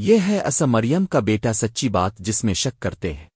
یہ ہے اسا مریم کا بیٹا سچی بات جس میں شک کرتے ہیں۔